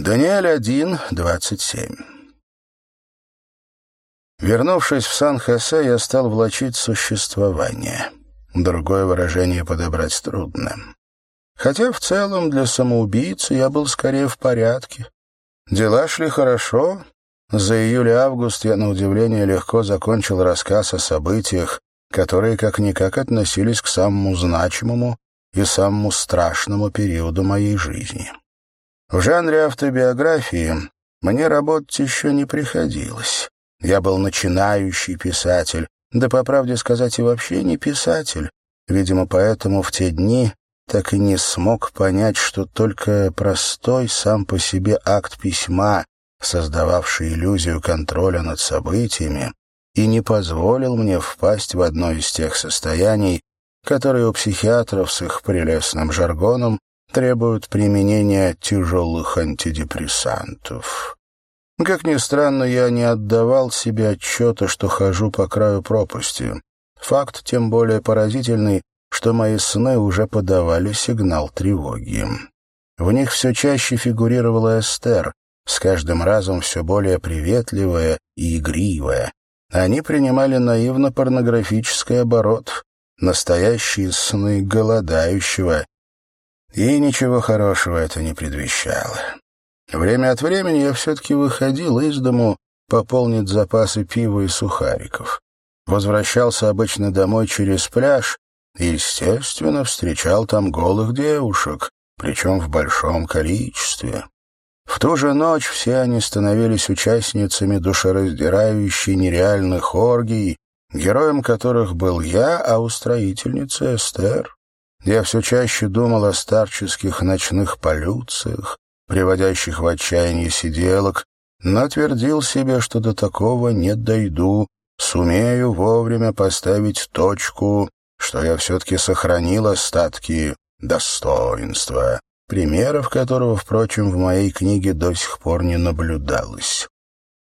Даниэль 1, 27. Вернувшись в Сан-Хосе, я стал влачить существование. Другое выражение подобрать трудно. Хотя в целом для самоубийцы я был скорее в порядке. Дела шли хорошо. За июль-август я, на удивление, легко закончил рассказ о событиях, которые как-никак относились к самому значимому и самому страшному периоду моей жизни. В жанре автобиографии мне работать еще не приходилось. Я был начинающий писатель, да, по правде сказать, и вообще не писатель. Видимо, поэтому в те дни так и не смог понять, что только простой сам по себе акт письма, создававший иллюзию контроля над событиями, и не позволил мне впасть в одно из тех состояний, которые у психиатров с их прелестным жаргоном требуют применения тяжелых антидепрессантов. Как ни странно, я не отдавал себе отчета, что хожу по краю пропасти. Факт тем более поразительный, что мои сны уже подавали сигнал тревоги. В них все чаще фигурировала Эстер, с каждым разом все более приветливая и игривая. Они принимали наивно-порнографический оборот, настоящие сны голодающего, и ничего хорошего это не предвещало. Время от времени я все-таки выходил из дому пополнить запасы пива и сухариков. Возвращался обычно домой через пляж и, естественно, встречал там голых девушек, причем в большом количестве. В ту же ночь все они становились участницами душераздирающей нереальных оргий, героем которых был я, а устроительница Эстер. Я все чаще думал о старческих ночных полюциях, приводящих в отчаяние сиделок, но твердил себе, что до такого не дойду, сумею вовремя поставить точку, что я все-таки сохранил остатки достоинства, примеров которого, впрочем, в моей книге до сих пор не наблюдалось.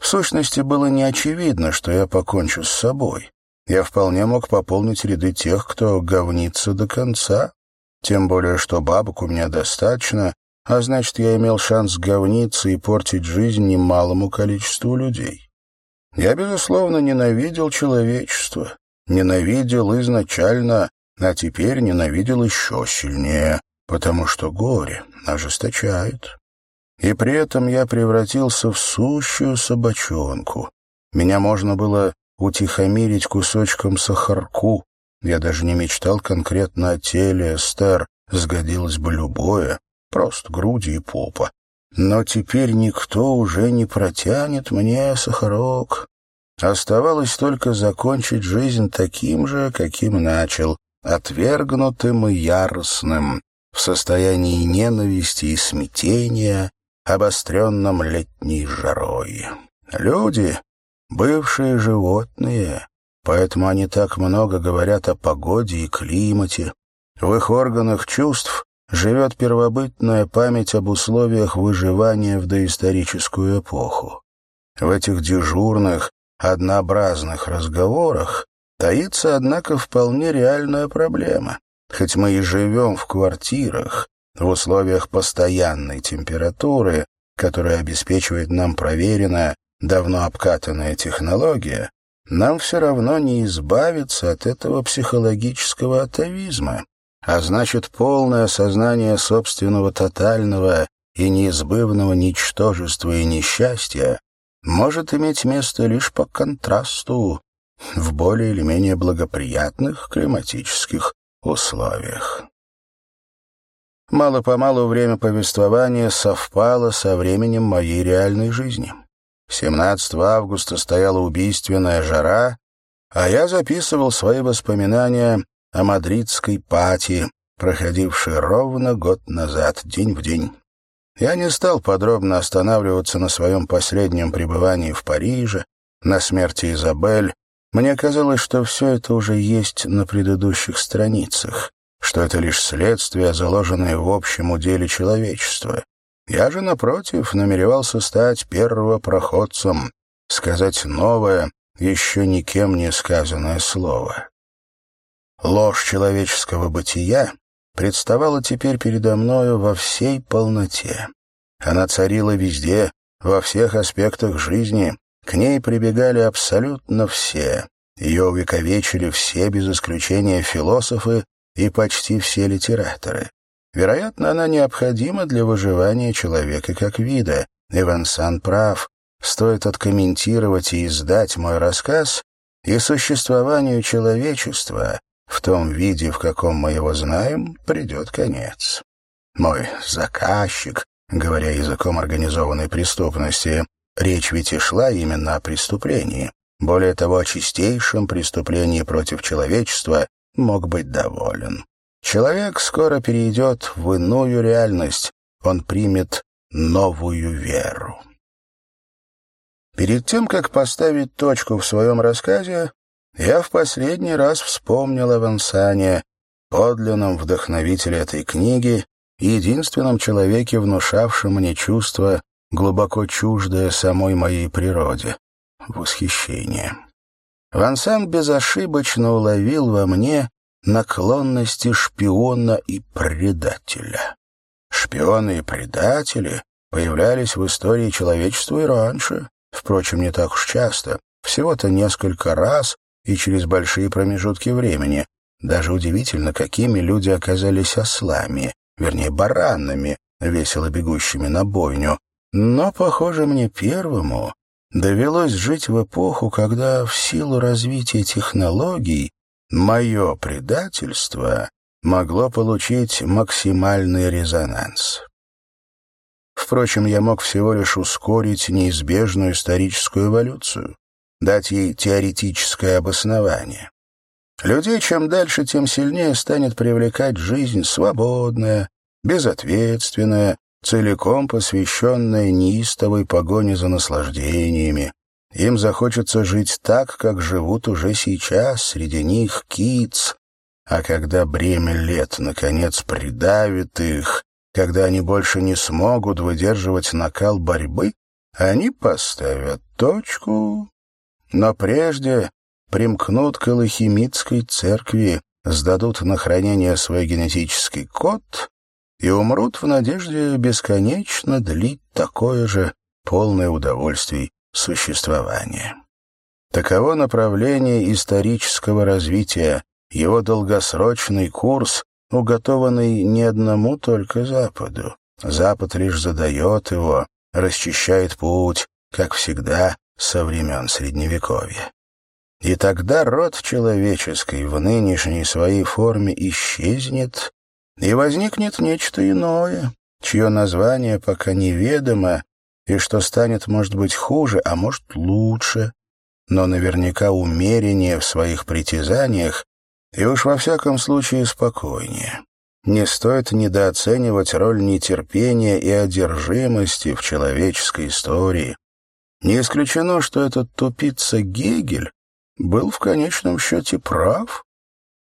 В сущности, было неочевидно, что я покончу с собой я вполне мог пополнить ряды тех, кто говнится до конца. Тем более, что бабок у меня достаточно, а значит, я имел шанс говниться и портить жизнь немалому количеству людей. Я, безусловно, ненавидел человечество, ненавидел изначально, а теперь ненавидел еще сильнее, потому что горе ожесточает. И при этом я превратился в сущую собачонку. Меня можно было утихомирить кусочком сахарку. Я даже не мечтал конкретно о теле Эстер, сгодилось бы любое, просто груди и попа. Но теперь никто уже не протянет мне сахарок. Оставалось только закончить жизнь таким же, каким начал, отвергнутым и яростным, в состоянии ненависти и смятения, обостренном летней жарой. Люди, бывшие животные, поэтому они так много говорят о погоде и климате. В их органах чувств живет первобытная память об условиях выживания в доисторическую эпоху. В этих дежурных, однообразных разговорах таится, однако, вполне реальная проблема. Хоть мы и живем в квартирах, в условиях постоянной температуры, которая обеспечивает нам проверенное давно обкатанная технология, нам все равно не избавиться от этого психологического атовизма, а значит, полное осознание собственного тотального и неизбывного ничтожества и несчастья может иметь место лишь по контрасту в более или менее благоприятных климатических условиях. Мало-помалу время повествования совпало со временем моей реальной жизни. 17 августа стояла убийственная жара, а я записывал свои воспоминания о мадридской пати, проходившей ровно год назад, день в день. Я не стал подробно останавливаться на своем последнем пребывании в Париже, на смерти Изабель. Мне казалось, что все это уже есть на предыдущих страницах, что это лишь следствие, заложенное в общем уделе человечества. Я же, напротив, намеревался стать первопроходцем, сказать новое, еще никем не сказанное слово. Ложь человеческого бытия представала теперь передо мною во всей полноте. Она царила везде, во всех аспектах жизни. К ней прибегали абсолютно все. Ее увековечили все, без исключения философы и почти все литераторы. Вероятно, она необходима для выживания человека как вида. Иван Сан прав. Стоит откомментировать и издать мой рассказ, и существованию человечества, в том виде, в каком мы его знаем, придет конец. Мой заказчик, говоря языком организованной преступности, речь ведь и шла именно о преступлении. Более того, о чистейшем преступлении против человечества мог быть доволен. Человек скоро перейдет в иную реальность, он примет новую веру. Перед тем, как поставить точку в своем рассказе, я в последний раз вспомнил о Вансане, подлинном вдохновителе этой книги, единственном человеке, внушавшем мне чувство, глубоко чуждое самой моей природе — восхищение. Вансан безошибочно уловил во мне наклонности шпиона и предателя. Шпионы и предатели появлялись в истории человечества и раньше, впрочем, не так уж часто, всего-то несколько раз и через большие промежутки времени. Даже удивительно, какими люди оказались ослами, вернее, баранами, весело бегущими на бойню. Но, похоже, мне первому довелось жить в эпоху, когда в силу развития технологий мое предательство могло получить максимальный резонанс. Впрочем, я мог всего лишь ускорить неизбежную историческую эволюцию дать ей теоретическое обоснование. Людей чем дальше, тем сильнее станет привлекать жизнь свободная, безответственная, целиком посвященная неистовой погоне за наслаждениями. Им захочется жить так, как живут уже сейчас, среди них киц. А когда бремя лет, наконец, придавит их, когда они больше не смогут выдерживать накал борьбы, они поставят точку но прежде примкнут к Элохимитской церкви, сдадут на хранение свой генетический код и умрут в надежде бесконечно длить такое же полное удовольствий существование. Таково направление исторического развития, его долгосрочный курс, уготованный не одному только Западу. Запад лишь задает его, расчищает путь, как всегда, со времен Средневековья. И тогда род человеческий в нынешней своей форме исчезнет, и возникнет нечто иное, чье название пока неведомо, и что станет, может быть, хуже, а может, лучше, но наверняка умереннее в своих притязаниях и уж во всяком случае спокойнее. Не стоит недооценивать роль нетерпения и одержимости в человеческой истории, не исключено, что этот тупица Гегель был в конечном счете прав,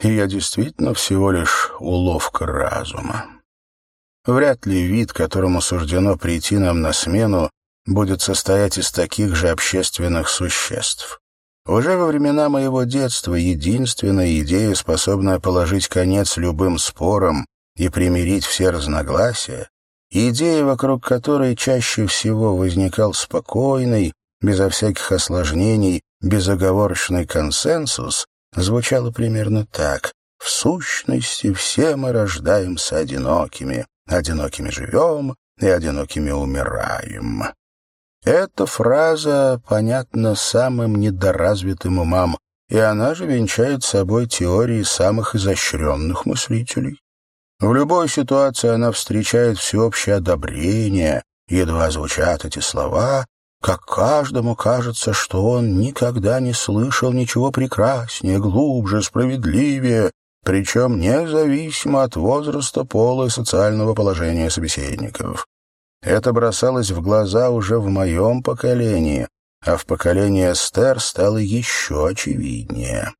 и я действительно всего лишь уловка разума. Вряд ли вид, которому суждено прийти нам на смену, будет состоять из таких же общественных существ. Уже во времена моего детства единственная идея, способная положить конец любым спорам и примирить все разногласия, идея, вокруг которой чаще всего возникал спокойный, безо всяких осложнений, безоговорочный консенсус, звучала примерно так. «В сущности, все мы рождаемся одинокими, одинокими живем и одинокими умираем». Эта фраза понятна самым недоразвитым умам, и она же венчает собой теории самых изощренных мыслителей. В любой ситуации она встречает всеобщее одобрение, едва звучат эти слова, как каждому кажется, что он никогда не слышал ничего прекраснее, глубже, справедливее, причем независимо от возраста, пола и социального положения собеседников. Это бросалось в глаза уже в моем поколении, а в поколении Эстер стало еще очевиднее.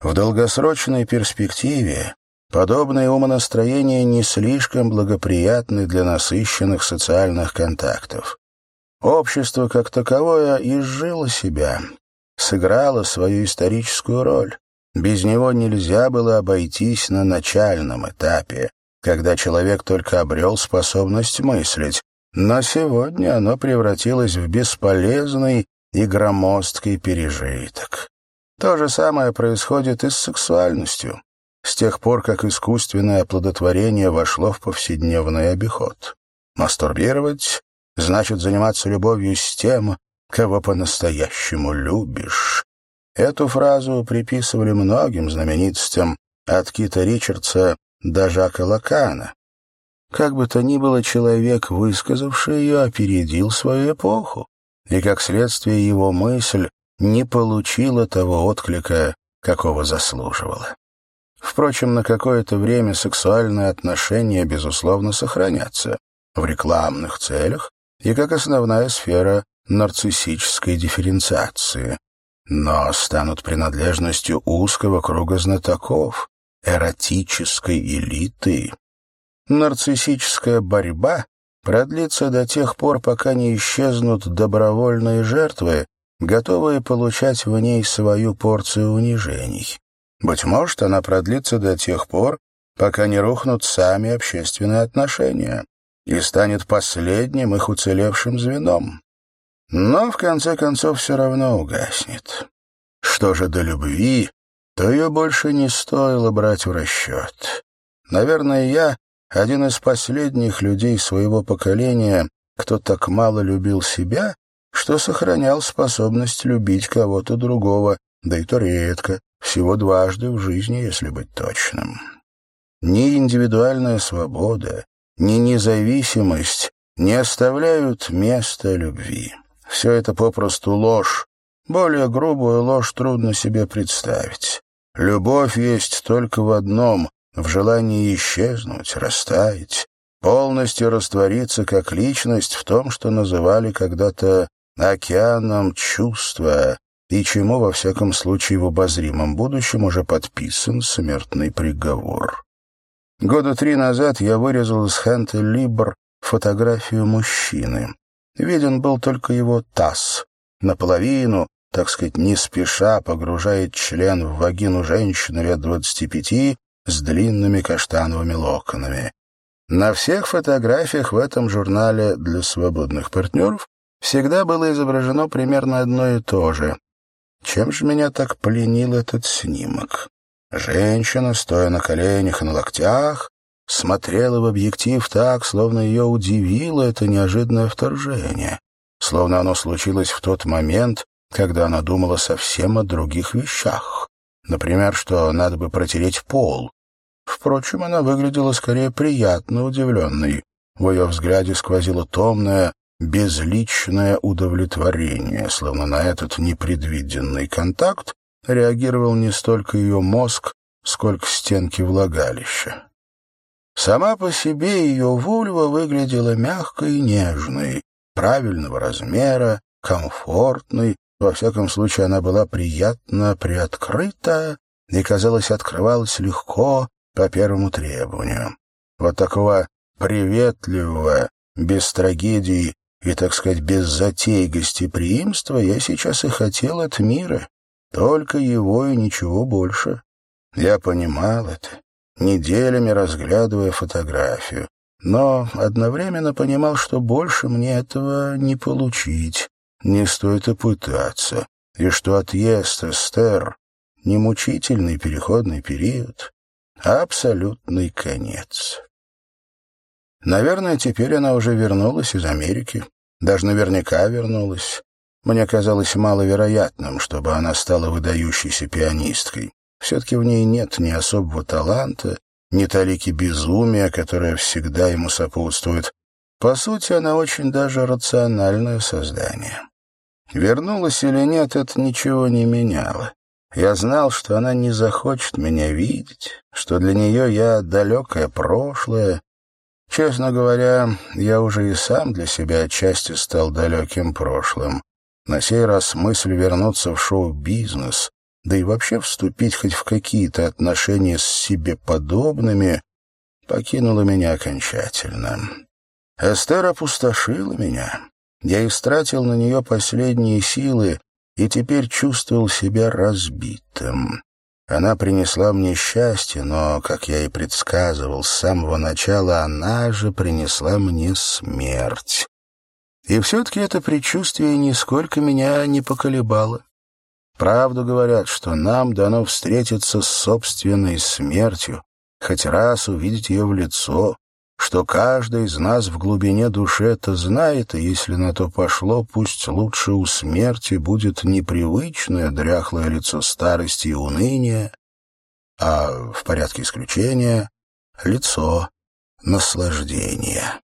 В долгосрочной перспективе Подобные умонастроения не слишком благоприятны для насыщенных социальных контактов. Общество как таковое изжило себя, сыграло свою историческую роль. Без него нельзя было обойтись на начальном этапе, когда человек только обрел способность мыслить. но сегодня оно превратилось в бесполезный и громоздкий пережиток. То же самое происходит и с сексуальностью, с тех пор, как искусственное оплодотворение вошло в повседневный обиход. Мастурбировать значит заниматься любовью с тем, кого по-настоящему любишь. Эту фразу приписывали многим знаменитостям, от Кита Ричардса до Жака Лакана. Как бы то ни было, человек, высказавший ее, опередил свою эпоху, и, как следствие, его мысль не получила того отклика, какого заслуживала. Впрочем, на какое-то время сексуальные отношения, безусловно, сохранятся в рекламных целях и как основная сфера нарциссической дифференциации, но станут принадлежностью узкого круга знатоков, эротической элиты. Нарциссическая борьба продлится до тех пор, пока не исчезнут добровольные жертвы, готовые получать в ней свою порцию унижений. Быть может, она продлится до тех пор, пока не рухнут сами общественные отношения и станет последним их уцелевшим звеном. Но, в конце концов, все равно угаснет. Что же до любви, то ее больше не стоило брать в расчет. Наверное, я один из последних людей своего поколения, кто так мало любил себя, что сохранял способность любить кого-то другого, да и то редко, всего дважды в жизни, если быть точным. Ни индивидуальная свобода, ни независимость не оставляют места любви. Все это попросту ложь. Более грубую ложь трудно себе представить. Любовь есть только в одном — в желании исчезнуть, растаять, полностью раствориться как личность в том, что называли когда-то океаном чувства, и чему, во всяком случае, в обозримом будущем уже подписан смертный приговор. Года три назад я вырезал из Хэнта Либр фотографию мужчины. Виден был только его таз. Наполовину, так сказать, не спеша погружает член в вагину женщины лет двадцати пяти с длинными каштановыми локонами. На всех фотографиях в этом журнале для свободных партнеров всегда было изображено примерно одно и то же. Чем же меня так пленил этот снимок? Женщина, стоя на коленях и на локтях, смотрела в объектив так, словно ее удивило это неожиданное вторжение, словно оно случилось в тот момент, когда она думала совсем о других вещах. Например, что надо бы протереть пол. Впрочем, она выглядела скорее приятно удивленной. В ее взгляде сквозило томное, безличное удовлетворение, словно на этот непредвиденный контакт реагировал не столько ее мозг, сколько стенки влагалища. Сама по себе ее вульва выглядела мягкой и нежной, правильного размера, комфортной, во всяком случае она была приятно приоткрыта и, казалось, открывалась легко по первому требованию. Вот такого приветливого, без трагедий и, так сказать, без затей гостеприимства я сейчас и хотел от мира, только его и ничего больше. Я понимал это, неделями разглядывая фотографию, но одновременно понимал, что больше мне этого не получить, не стоит и пытаться, и что отъезд Эстер — не мучительный переходный период, а абсолютный конец. Наверное, теперь она уже вернулась из Америки, даже наверняка вернулась. Мне казалось маловероятным, чтобы она стала выдающейся пианисткой. Все-таки в ней нет ни особого таланта, ни талики безумия, которое всегда ему сопутствует. По сути, она очень даже рациональное создание. Вернулась или нет, это ничего не меняло. Я знал, что она не захочет меня видеть, что для нее я далекое прошлое. Честно говоря, я уже и сам для себя отчасти стал далеким прошлым. На сей раз мысль вернуться в шоу-бизнес, да и вообще вступить хоть в какие-то отношения с себе подобными, покинула меня окончательно. Эстер опустошила меня. Я истратил на нее последние силы и теперь чувствовал себя разбитым. Она принесла мне счастье, но, как я и предсказывал, с самого начала она же принесла мне смерть. И все-таки это предчувствие нисколько меня не поколебало. Правду говорят, что нам дано встретиться с собственной смертью, хоть раз увидеть ее в лицо, что каждый из нас в глубине души это знает, и если на то пошло, пусть лучше у смерти будет непривычное дряхлое лицо старости и уныния, а в порядке исключения — лицо наслаждения.